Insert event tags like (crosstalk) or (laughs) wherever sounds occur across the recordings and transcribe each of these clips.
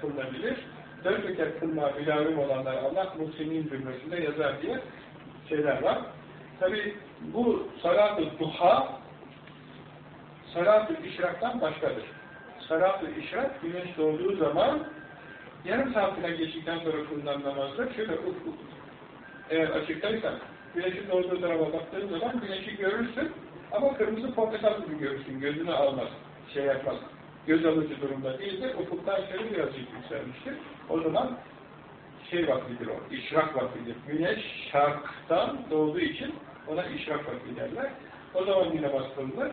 kılınabilir. Dört rekat kılma mülavim olanlar Allah muhsinin cümlesinde yazar diye şeyler var. Tabi bu salat-ı duha salat-ı işraktan başkadır. Salat-ı işrak güneş doğduğu zaman yarım saatine geçtikten sonra kılınan namazda şöyle uf uf eğer açıktaysan güneşin doğduğu tarafa baktığın zaman güneşi görürsün ama kırmızı portakal gibi görürsün. Gözünü almaz. Şey yapmaz. Göz alıcı durumda değildir. Ufuktan şöyle birazcık yükselmiştir. O zaman şey vaktidir o. işrak vaktidir. Güneş şarktan doğduğu için ona işrak vakti derler. O zaman namaz kılınır.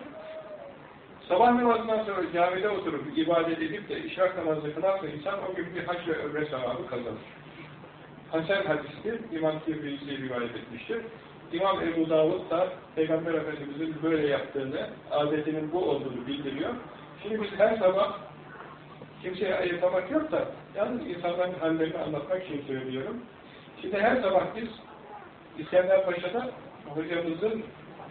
Sabah namazından sonra camide oturup ibadet edip de işrak namazı kılarsa insan o gün bir hac ve ömre sevabı kazanır. Hasan hadistir, İmam Tirmizi rivayet etmiştir. İmam Ebu Davud da Peygamber Efendimiz'in böyle yaptığını, adetinin bu olduğunu bildiriyor. Şimdi biz her sabah kimseye ayırtamak yok da yalnız insanların hallerini anlatmak için söylüyorum. Şimdi her sabah biz İskender Paşa'da hocamızın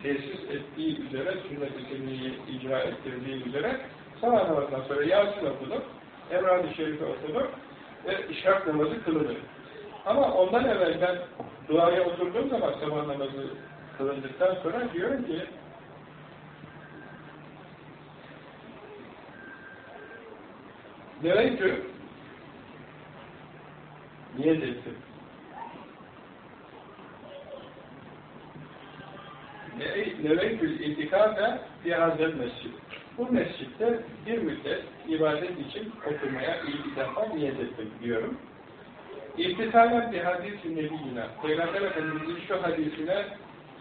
tesis ettiği üzere, sünnet-i icra ettirdiği üzere sabah namazından sonra Yasin okuduk, Emrah-ı Şerif'i okuduk ve işrak namazı kılınır. Ama ondan evvel ben duaya oturduğum zaman sabah namazı kılındıktan sonra diyorum ki Nereytü niyet ettim. Nereytül itikafe bir hazel mescid. Bu mescitte bir müddet ibadet için oturmaya defa niyet ettim diyorum. İltisalen bir hadis-i nebiyyine, Peygamber Efendimiz'in şu hadisine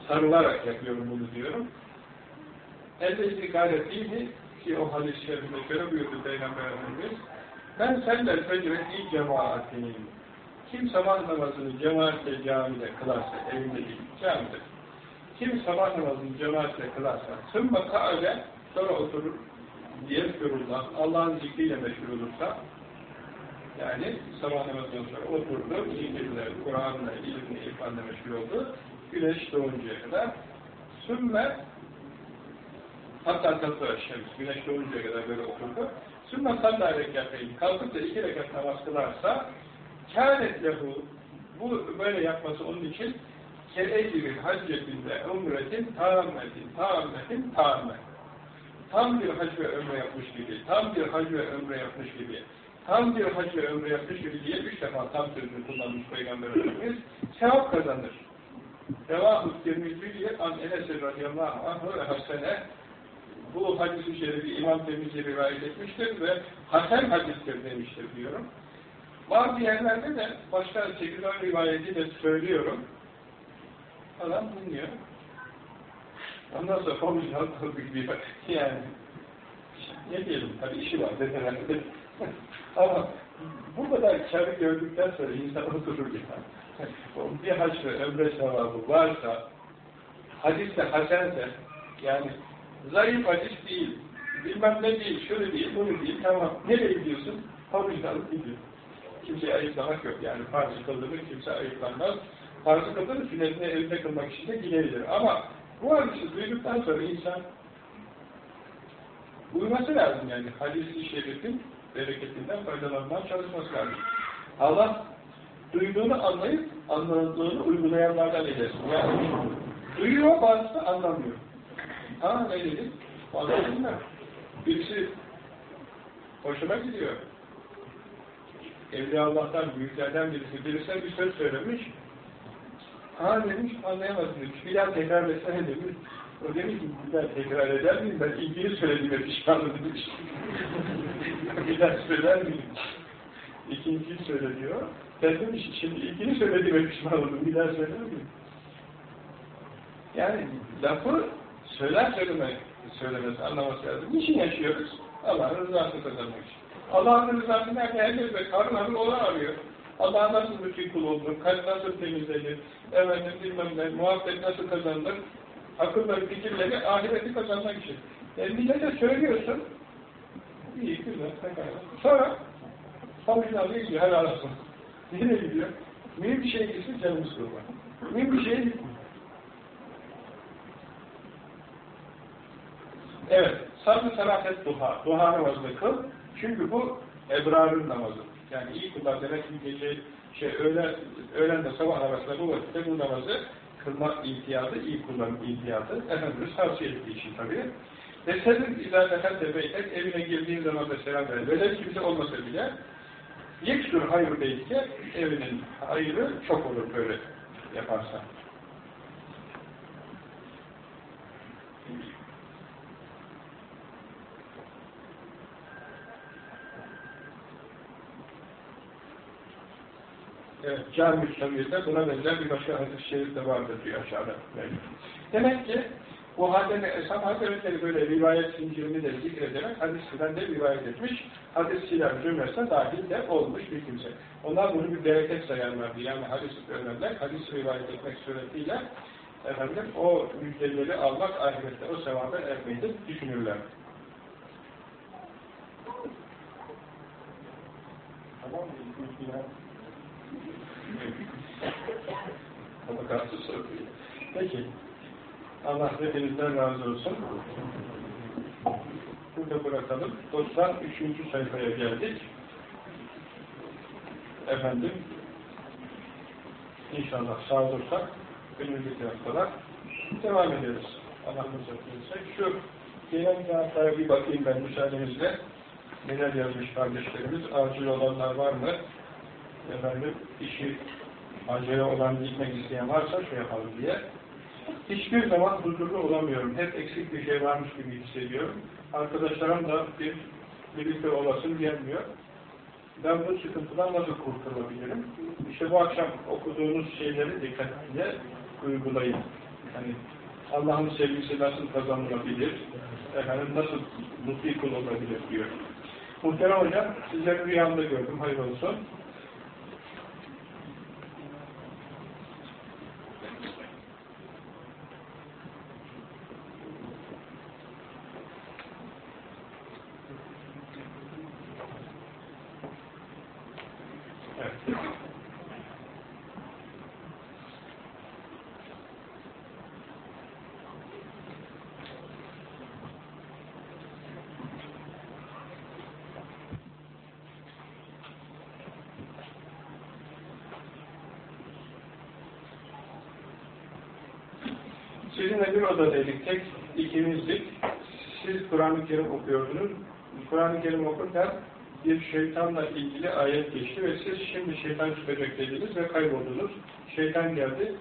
sarılarak yapıyorum bunu diyorum. Değil mi? Ki o hadis-i şerifinde şöyle buyurdu Peygamber Efendimiz. Ben senden fecreti cemaatinin. Kim sabah namazını cemaatle camide kılarsa, evinde değil, camide. Kim sabah namazını cemaatle kılarsa, sımma kaale, sonra oturur, diye görürler, Allah'ın zikriyle meşhur olursa, yani sabah namazından sonra oturdu, zikirle, Kur'an'la, ilimle, irfanla meşgul oldu. Güneş doğuncaya kadar. Sümme hatta tatlı şems, güneş doğuncaya kadar böyle oturdu. Sümme salla rekatayım. Kalkıp da iki rekat namaz kılarsa kânet lehu bu böyle yapması onun için ke'ecri haccetinde umretin tâmmetin tâmmetin tâmme tam bir hac ve ömre yapmış gibi tam bir hac ve ömre yapmış gibi tam bir hac ve ömre yapmış gibi diye üç defa tam sözünü kullanmış Peygamber Efendimiz sevap kazanır. Devamı Tirmizi'ye an Enes radıyallahu anh ve hasene bu hadis-i şerifi İmam Tirmizi rivayet etmiştir ve hasen hadistir demiştir diyorum. Bazı yerlerde de başka seküler rivayeti de söylüyorum. Adam dinliyor. Ondan sonra konuşuyor, biliyor. Yani ne diyelim, tabii işi var herhalde. (laughs) Ama bu kadar kârı gördükten sonra insan oturur yani. bir hac ve ömre sevabı varsa, hadis de hasense, yani zayıf hadis değil, bilmem ne değil, şöyle değil, bunu değil, tamam, nereye gidiyorsun? Havucunu alıp gidiyor. Kimseyi ayıplamak yok yani, farzı kıldırır, kimse ayıplanmaz. Farzı kıldırır, sünnetini evinde kılmak için de gidebilir. Ama bu hadisi duyduktan sonra insan uyması lazım yani. Hadis-i şerifin bereketinden faydalanmaya çalışması lazım. Allah duyduğunu anlayıp anladığını uygulayanlardan eylesin. Yani duyuyor bazısı anlamıyor. Ha ne dedik? Anladın mı? Birisi hoşuma gidiyor. Evliya Allah'tan, büyüklerden birisi birisine bir söz söylemiş. Ha demiş, anlayamadım demiş. Bir daha tekrar etsene demiş. O demiş ki, bir daha tekrar eder miyim? Ben ilgini söylediğime pişmanım demiş. (laughs) bir daha söyler miyim? İkinciyi söyle diyor. Ben demiş, şimdi ilgini söylediğime pişman oldum. Bir daha söyler miyim? Yani lafı söyler söylemek, söylemesi, anlaması lazım. Niçin yaşıyoruz? Allah'ın rızasını kazanmak için. Allah'ın rızası nerede? Herkes karın arı onu arıyor. Allah nasıl mütkin kul olur, kalp nasıl temizlenir, efendim bilmem ne, muhabbet nasıl kazanılır, akılları, fikirleri ahireti kazanmak için. E millete söylüyorsun, iyi, güzel, pekala. Sonra, fabrikalı gidiyor, helal olsun. Nereye gidiyor? Mühim bir şey gitsin, canımız kurban. Mühim bir şey gitmiyor. Evet, salafet duha, duha namazını kıl. Çünkü bu ebrarın namazı. Yani iyi kullan demek bir gece, şey, öğlen, de sabah arasında bu vakitte bu namazı kılma ihtiyatı, iyi kullanım ihtiyatı Efendimiz tavsiye ettiği için tabii. Ve senin izâdeten de beytek evine girdiğin zaman da selam verir. Velev kimse olmasa bile yeksür hayır beytike evinin hayırı çok olur böyle yaparsan. Evet, Cami-i buna benzer bir başka hadis-i şerif vardır diyor aşağıda. Demek ki bu hadene esam hazretleri böyle rivayet zincirini de zikrederek hadisinden de rivayet etmiş. Hadisçiler cümlesine dahil de olmuş bir kimse. Onlar bunu bir bereket sayarlardı. Yani hadis öğrenler, hadis rivayet etmek suretiyle efendim o müjdeleri almak ahirette o sevaba ermeyi de düşünürler. Tamam mı? Tabakatsız soruyor. Peki. Allah hepinizden razı olsun. Burada bırakalım. 93. sayfaya geldik. Efendim, inşallah sağ olursak önümüzdeki haftalar devam ederiz. Allah'ımız yapıyorsa. Şu gelen kağıtlara bir bakayım ben müsaadenizle. Neler yazmış kardeşlerimiz? Acil olanlar var mı? Efendim, işi acele olan gitmek isteyen varsa şey yapalım diye. Hiçbir zaman huzurlu olamıyorum. Hep eksik bir şey varmış gibi hissediyorum. Arkadaşlarım da bir birlikte olasın gelmiyor. Ben bu sıkıntıdan nasıl kurtulabilirim? İşte bu akşam okuduğunuz şeyleri dikkatle uygulayın. Yani Allah'ın sevgisi nasıl kazanılabilir? Efendim nasıl mutlu olabilir diyor. Muhterem hocam, sizleri rüyamda gördüm. Hayır olsun. Sizinle bir odadaydık, tek ikimizdik. Siz Kur'an-ı Kerim okuyordunuz. Kur'an-ı Kerim okurken bir şeytanla ilgili ayet geçti ve siz şimdi şeytan çıkacak dediniz ve kayboldunuz. Şeytan geldi,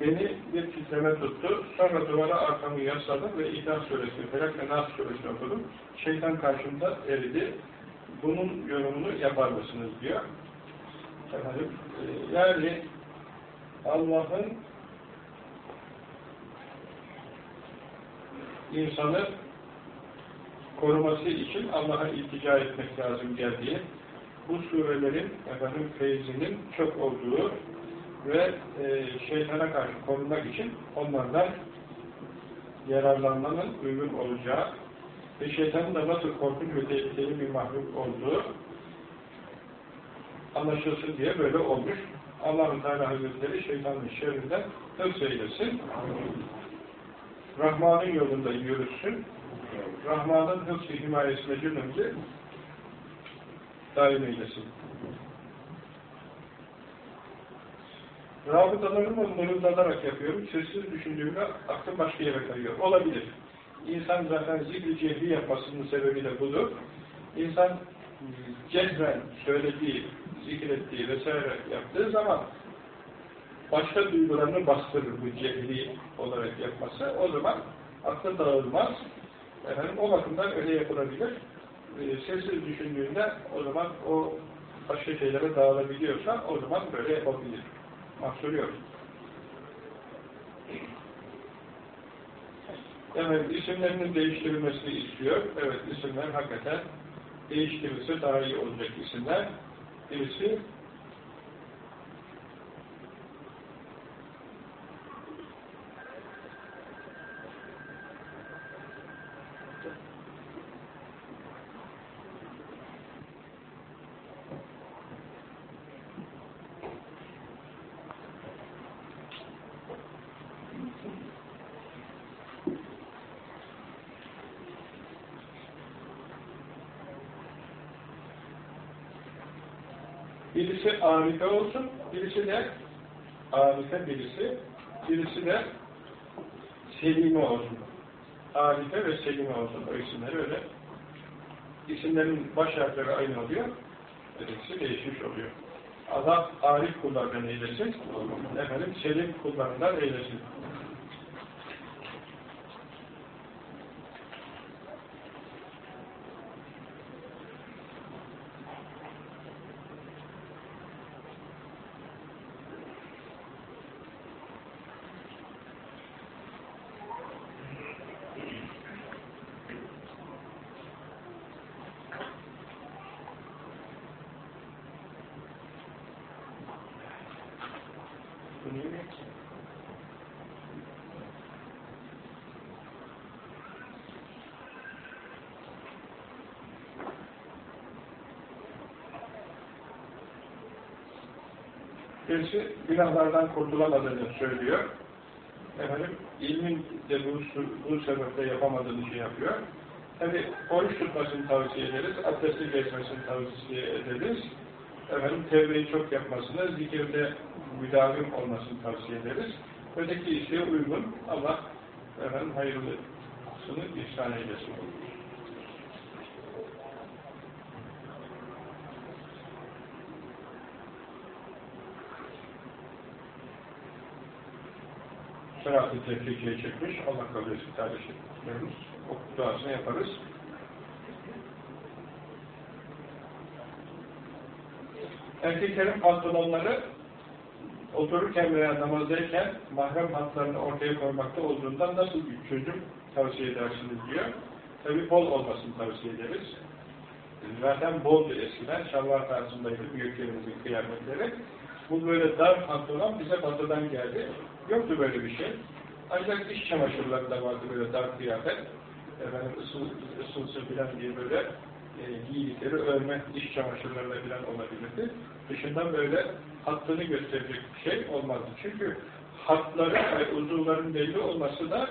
beni bir titreme tuttu. Sonra duvara arkamı yasladım ve İhlas Suresi, Felak ve Nas Suresi okudum. Şeytan karşımda eridi. Bunun yorumunu yapar mısınız diyor. Efendim, e, yani Allah'ın insanı koruması için Allah'a iltica etmek lazım geldiği, bu surelerin efendim feyzinin çok olduğu ve e, şeytana karşı korunmak için onlardan yararlanmanın uygun olacağı ve şeytanın da nasıl korkunç ve tehlikeli bir mahluk olduğu anlaşılsın diye böyle olmuş. Allah-u Teala Hazretleri şeytanın şerrinden hıfz eylesin. Rahman'ın yolunda yürüsün. Rahman'ın hıfz-ı himayesine cümlemizi daim eylesin. Rabıtalarımı mırıldanarak yapıyorum. Sessiz düşündüğümde aklım başka yere kayıyor. Olabilir. İnsan zaten zikri cehri yapmasının sebebi de budur. İnsan cehren söylediği, zikrettiği vesaire yaptığı zaman başka duygularını bastırır bu cehri olarak yapması. O zaman aklı dağılmaz. Efendim, o bakımdan öyle yapılabilir. E, sessiz düşündüğünde o zaman o başka şeylere dağılabiliyorsa o zaman böyle yapabilir. Mahsur yok. Evet, isimlerinin değiştirilmesini istiyor. Evet, isimler hakikaten değiştirilse daha iyi olacak isimler. Birisi birisi arife olsun, birisi de arife birisi, birisi de selime olsun. Arife ve selime olsun. O isimleri öyle. İsimlerin baş harfleri aynı oluyor. Ötekisi değişmiş oluyor. Allah arif kullarından eylesin. Efendim selim kullarından eylesin. Birisi günahlardan kurtulamadığını söylüyor. Efendim, ilmin de bu, bu sebeple yapamadığını şey yapıyor. Tabi oruç tutmasını tavsiye ederiz, abdesti geçmesini tavsiye ederiz. Efendim, tevbeyi çok yapmasını, zikirde müdavim olmasını tavsiye ederiz. Öteki işe uygun, Allah efendim hayırlısını ihsan eylesin. Tefrikeye çıkmış. Allah kabul etsin kardeşlerimiz. O duasını yaparız. Erkeklerin pantolonları otururken veya namazdayken mahrem hatlarını ortaya koymakta olduğundan nasıl bir çözüm tavsiye edersiniz diyor. Tabi bol olmasını tavsiye ederiz. Zaten boldu eskiden. Şalvar tarzındaydı büyüklerimizin kıyametleri. Bu böyle dar pantolon bize batıdan geldi. Yoktu böyle bir şey. Ancak iş çamaşırları da vardı böyle dar kıyafet. Efendim ısıl, ısılsın filan diye böyle e, giydikleri örme iş çamaşırlarına filan olabilirdi. Dışından böyle hattını gösterecek bir şey olmazdı. Çünkü hatları ve uzuvların belli olması da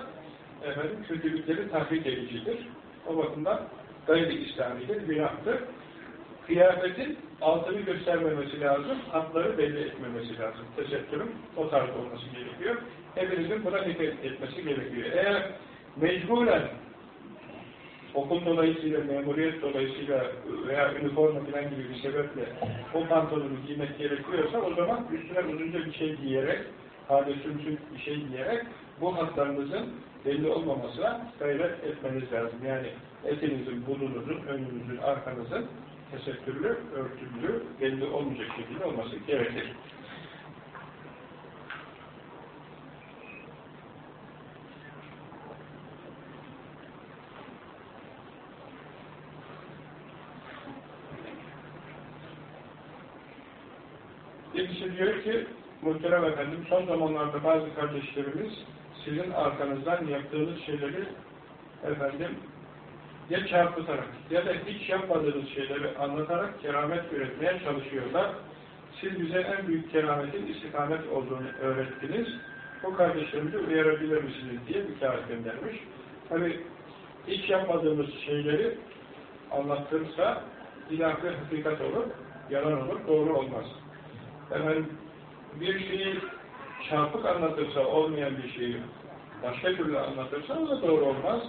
efendim kötülükleri tahrik edicidir. O bakımdan gayri İslamidir, günahtır kıyafetin altını göstermemesi lazım, hatları belli etmemesi lazım. Tesettürün o tarz olması gerekiyor. Hepinizin buna dikkat etmesi gerekiyor. Eğer mecburen okul dolayısıyla, memuriyet dolayısıyla veya üniforma falan gibi bir sebeple o pantolonu giymek gerekiyorsa o zaman üstüne uzunca bir şey giyerek, hadi sümsüm bir şey giyerek bu hatlarınızın belli olmamasına gayret etmeniz lazım. Yani etinizin, bulunuzun, önünüzün, arkanızın tesettürlü, örtülü, belli olmayacak şekilde olması gerekir. Birisi diyor ki, muhterem efendim, son zamanlarda bazı kardeşlerimiz sizin arkanızdan yaptığınız şeyleri efendim ya çarpıtarak ya da hiç yapmadığınız şeyleri anlatarak keramet üretmeye çalışıyorlar. Siz bize en büyük kerametin istikamet olduğunu öğrettiniz. Bu kardeşlerimizi uyarabilir misiniz diye bir kağıt göndermiş. Tabi hiç yapmadığımız şeyleri anlattırsa ilahi hakikat olur, yalan olur, doğru olmaz. Efendim, bir şeyi çarpık anlatırsa olmayan bir şeyi başka türlü anlatırsa o da doğru olmaz.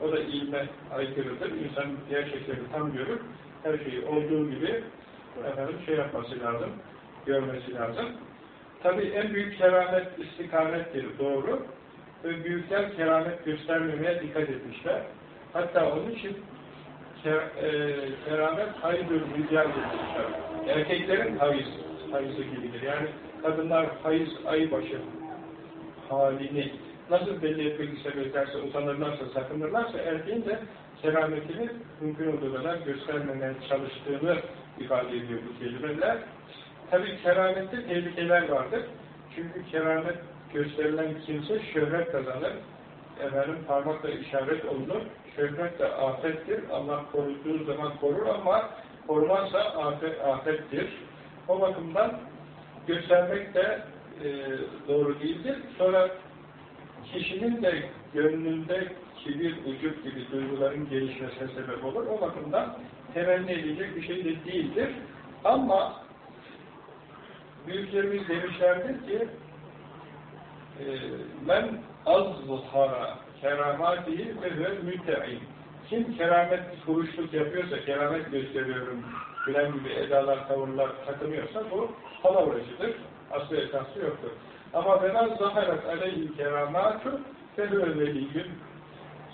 O da ilme aykırıdır. İnsan gerçekleri tam görür. Her şeyi olduğu gibi efendim şey yapması lazım, görmesi lazım. Tabi en büyük keramet istikamettir, doğru. Ve büyükler keramet göstermemeye dikkat etmişler. Hatta onun için ker, e, keramet rüzgar demişler. Erkeklerin hayız, hayızı gibidir. Yani kadınlar hayız aybaşı halini nasıl belli etmek istemezlerse, utanırlarsa, sakınırlarsa erkeğin de kerametini mümkün olduğu kadar göstermemeye çalıştığını ifade ediyor bu kelimeler. Tabi keramette tehlikeler vardır. Çünkü keramet gösterilen kimse şöhret kazanır. Efendim parmakla işaret olunur. Şöhret de afettir. Allah koruduğu zaman korur ama korumazsa afet, afettir. O bakımdan göstermek de e, doğru değildir. Sonra kişinin de gönlünde kibir, ucup gibi duyguların gelişmesine sebep olur. O bakımdan temenni edilecek bir şey de değildir. Ama büyüklerimiz demişlerdir ki e, men azhara keramatihi ve ve müte'in kim keramet kuruşluk yapıyorsa, keramet gösteriyorum filan gibi edalar, tavırlar takınıyorsa bu palavracıdır. Aslı esası yoktur. Ama ben zaharet aleyhi keramatu fehve veliyyün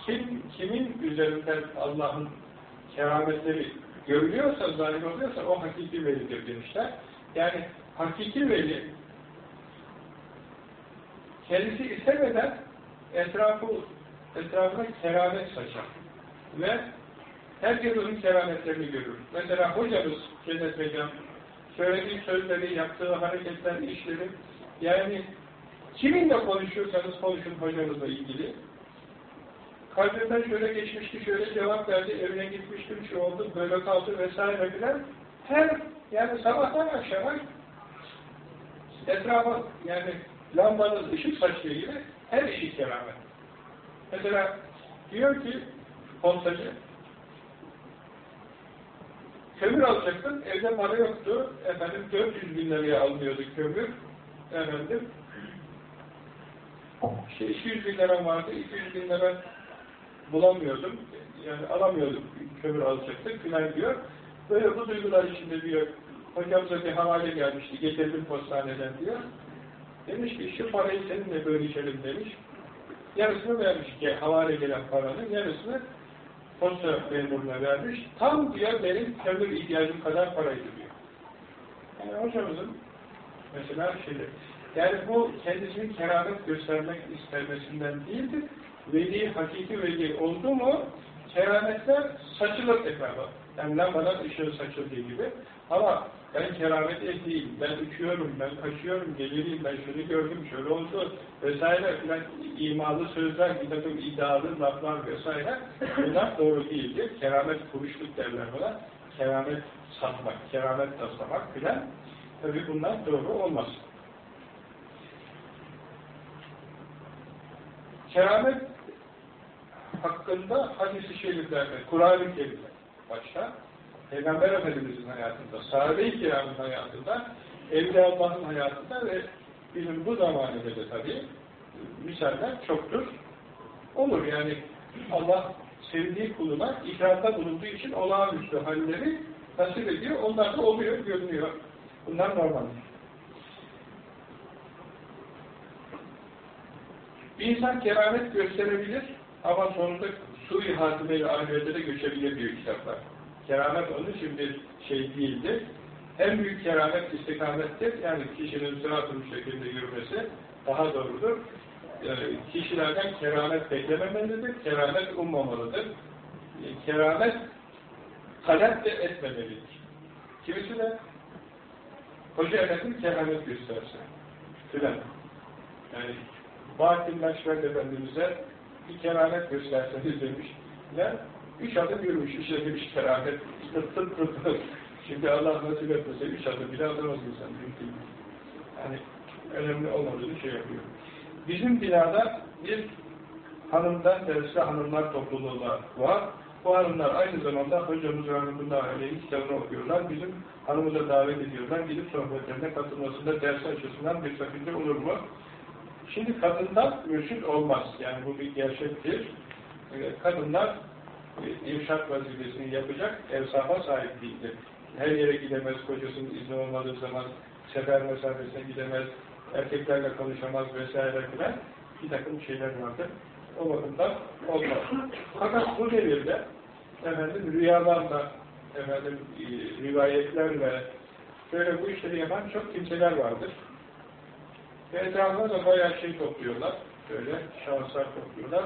kim, kimin üzerinden Allah'ın kerametleri görülüyorsa, zahir oluyorsa o hakiki velidir demişler. Yani hakiki veli kendisi istemeden etrafı etrafına keramet saçar. Ve herkes onun kerametlerini görür. Mesela hocamız Cennet Mecan söylediği sözleri, yaptığı hareketler, işleri yani kiminle konuşuyorsanız konuşun hocamızla ilgili kalbimden şöyle geçmişti, şöyle cevap verdi, evine gitmiştim, şu oldu, böyle kaldı vesaire filan. Her, yani sabahtan akşama etrafa, yani lambanın ışık saçtığı gibi her işi keramet. Mesela diyor ki postacı, kömür alacaktım, evde para yoktu, efendim 400 bin liraya alınıyordu kömür, efendim, işte 200 bin lira vardı, 200 bin lira bulamıyordum, yani alamıyordum, kömür alacaktık filan diyor. Böyle bu duygular içinde diyor, hocamıza bir havale gelmişti, getirdim postaneden diyor. Demiş ki şu parayı seninle bölüşelim demiş. Yarısını vermiş ki havale gelen paranın yarısını posta memuruna vermiş. Tam diyor benim kömür ihtiyacım kadar paraydı diyor. Yani hocamızın mesela şeyde yani bu kendisinin keramet göstermek istemesinden değildir. Veli, hakiki veli oldu mu kerametler saçılır etrafa. Yani lambadan ışığı saçıldığı gibi. Ama ben keramet ehliyim, ben uçuyorum, ben kaçıyorum, geliriyim, ben şunu gördüm, şöyle oldu vesaire filan imalı sözler, bir takım iddialı laflar vesaire bunlar doğru değildir. Keramet kuruşluk derler buna. Keramet satmak, keramet taslamak filan tabi bunlar doğru olmaz. Keramet hakkında hadis-i şeriflerde, Kur'an-ı Kerim'de başta Peygamber Efendimiz'in hayatında, sahabe-i kiramın hayatında, Evliya Allah'ın hayatında ve bizim bu zamanında da tabi misaller çoktur. Olur yani Allah sevdiği kuluna ikramda bulunduğu için olağanüstü halleri nasip ediyor. Onlar da oluyor, görünüyor. Bunlar normal. Bir insan keramet gösterebilir ama sonunda su-i hatime ve ahirete de göçebilir diyor kitaplar. Keramet onun için bir şey değildir. En büyük keramet istikamettir. Yani kişinin sırat-ı şekilde yürümesi daha doğrudur. Yani kişilerden keramet beklememelidir, keramet ummamalıdır. Keramet talep de etmemelidir. Kimisi de Hoca Efendim keramet gösterse. Filan. Yani Bahattin Naşverd Efendimiz'e bir keramet gösterseniz demişler. Üç adım yürümüş, işte demiş keramet. Tıp tıp tıp tıp. Şimdi Allah nasip etmese üç adım bile atamaz insan. Yani önemli olmadığını şey yapıyor. Bizim binada bir hanımdan tersi hanımlar topluluğu var. Bu hanımlar aynı zamanda hocamız Rahmetullah Aleyhi kitabını okuyorlar. Bizim hanımıza davet ediyorlar. Gidip sohbetlerine katılmasında ders açısından bir sakınca olur mu? Şimdi kadından mürşit olmaz. Yani bu bir gerçektir. Kadınlar e, irşat vazifesini yapacak evsafa sahip değildir. Her yere gidemez, kocasının izni olmadığı zaman sefer mesafesine gidemez, erkeklerle konuşamaz vesaire filan bir takım şeyler vardır. O bakımdan olmaz. Fakat bu devirde efendim rüyalarla efendim e, rivayetlerle böyle bu işleri yapan çok kimseler vardır. Ve etrafına da bayağı şey topluyorlar. Böyle şanslar topluyorlar.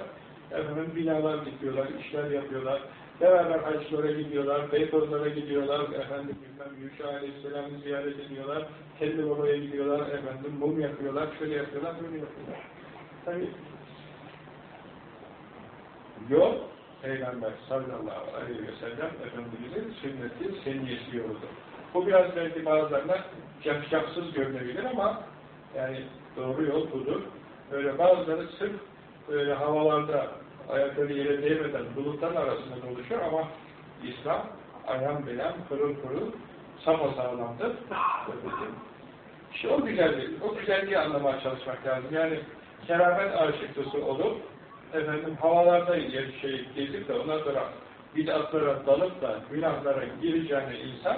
Efendim binalar dikiyorlar, işler yapıyorlar. Beraber haçlara gidiyorlar, Beykozlara gidiyorlar, efendim bilmem Yuşa Aleyhisselam'ı ziyaret ediyorlar, kendi babaya gidiyorlar, efendim mum yapıyorlar, şöyle yapıyorlar, böyle yapıyorlar. Tabi yol Peygamber sallallahu aleyhi ve sellem Efendimiz'in sünneti seniyesi yoludur. Bu biraz belki bazılarına capcaksız görünebilir ama yani doğru yol budur. Böyle bazıları sırf böyle havalarda ayakları yere değmeden bulutların arasında dolaşıyor ama İslam ayağın belen pırıl pırıl sapasağlamdır. İşte o güzelliği, o güzelliği anlamaya çalışmak lazım. Yani keramet aşıklısı olup efendim havalarda yer şey gezip de ondan sonra bid'atlara dalıp da günahlara gireceğine insan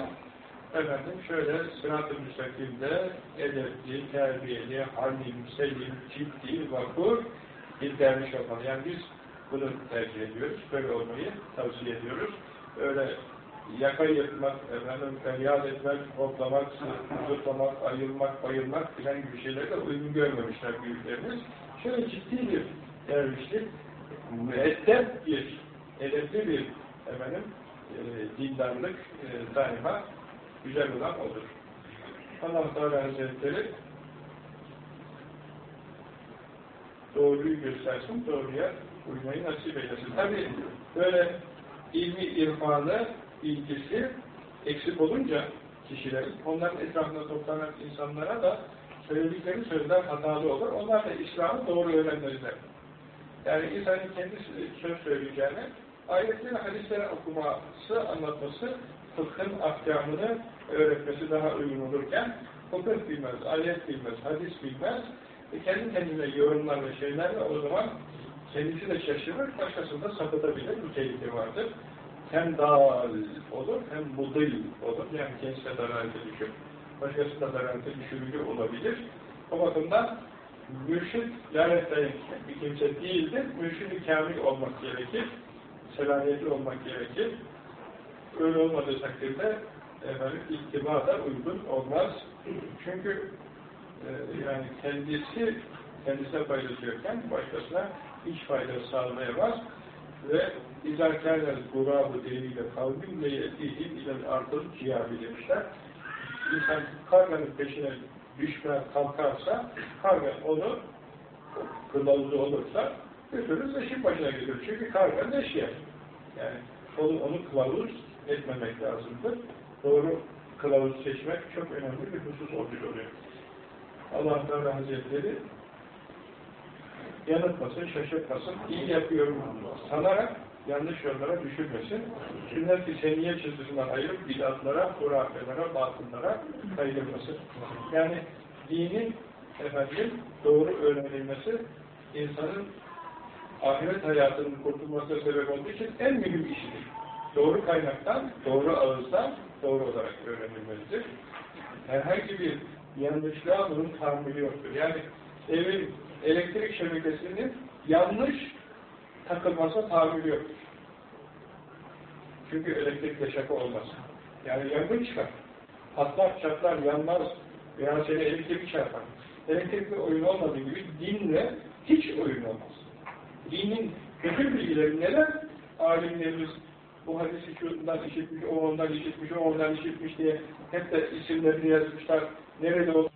efendim şöyle sırat-ı müstakimde edepli, terbiyeli, halim, selim, ciddi, vakur bir derviş olmalı. Yani biz bunu tercih ediyoruz. Böyle olmayı tavsiye ediyoruz. Öyle yaka yırtmak, efendim, feryat etmek, hoplamak, zıplamak, ayılmak, bayılmak filan gibi şeylerle uygun görmemişler büyüklerimiz. Şöyle ciddi bir dervişlik, müeddep bir, edepli bir efendim, e, dindarlık e, daima güzel olan olur. allah Teala Hazretleri doğruyu göstersin, doğruya uymayı nasip eylesin. Tabi böyle ilmi irfanı, ilgisi eksik olunca kişilerin, onların etrafında toplanan insanlara da söyledikleri sözler hatalı olur. Onlar da İslam'ı doğru öğrenmeliler. Yani insanın kendisi söz söyleyeceğine ayetleri, hadisleri okuması, anlatması, fıkhın ahkamını öğretmesi daha uygun olurken fıkıh bilmez, ayet bilmez, hadis bilmez, e kendi kendine yorumlar ve şeylerle o zaman kendisi de şaşırır, başkasını da sapıtabilir, bu tehlike vardır. Hem dal olur, hem mudil olur, yani kendisi de zararete düşür, başkası da zararete düşürücü olabilir. O bakımdan mürşid lanetleyen bir kimse değildir, mürşid-i kamil olmak gerekir, selamiyetli olmak gerekir. Öyle olmadığı takdirde efendim, uygun olmaz. Çünkü e, yani kendisi kendisine paylaşıyorken başkasına hiç fayda sağlayamaz ve izâkâlel gurâbu deliyle kavmimle yetîhîm ile artıl cihabi demişler. İnsan karganın peşine düşmeye kalkarsa karga onu kılavuzu olursa götürür leşin başına götürür. Çünkü karga leş yer. Yani onu, onu kılavuz etmemek lazımdır. Doğru kılavuz seçmek çok önemli bir husus oluyor. Allah Teala Hazretleri yanıltmasın, şaşırtmasın, iyi yapıyorum sanarak yanlış yollara düşürmesin. Sünnet-i seniye çizgisinden ayırıp bidatlara, hurafelere, batınlara kayırmasın. Yani dinin efendim doğru öğrenilmesi insanın ahiret hayatının kurtulmasına sebep olduğu için en mühim işidir. Doğru kaynaktan, doğru ağızdan, doğru olarak öğrenilmelidir. Herhangi bir yanlışlığa bunun tahammülü yoktur. Yani evin elektrik şebekesinin yanlış takılmasına tahammülü yoktur. Çünkü elektrikle şaka olmaz. Yani yangın çıkar. Patlar, çatlar, yanmaz veya seni elektrik çarpar. Elektrikle oyun olmadığı gibi dinle hiç oyun olmaz. Dinin kötü bilgileri neler? Alimlerimiz bu hadisi şundan işitmiş, o ondan işitmiş, o ondan işitmiş diye hep de isimlerini yazmışlar. Nerede olduğunu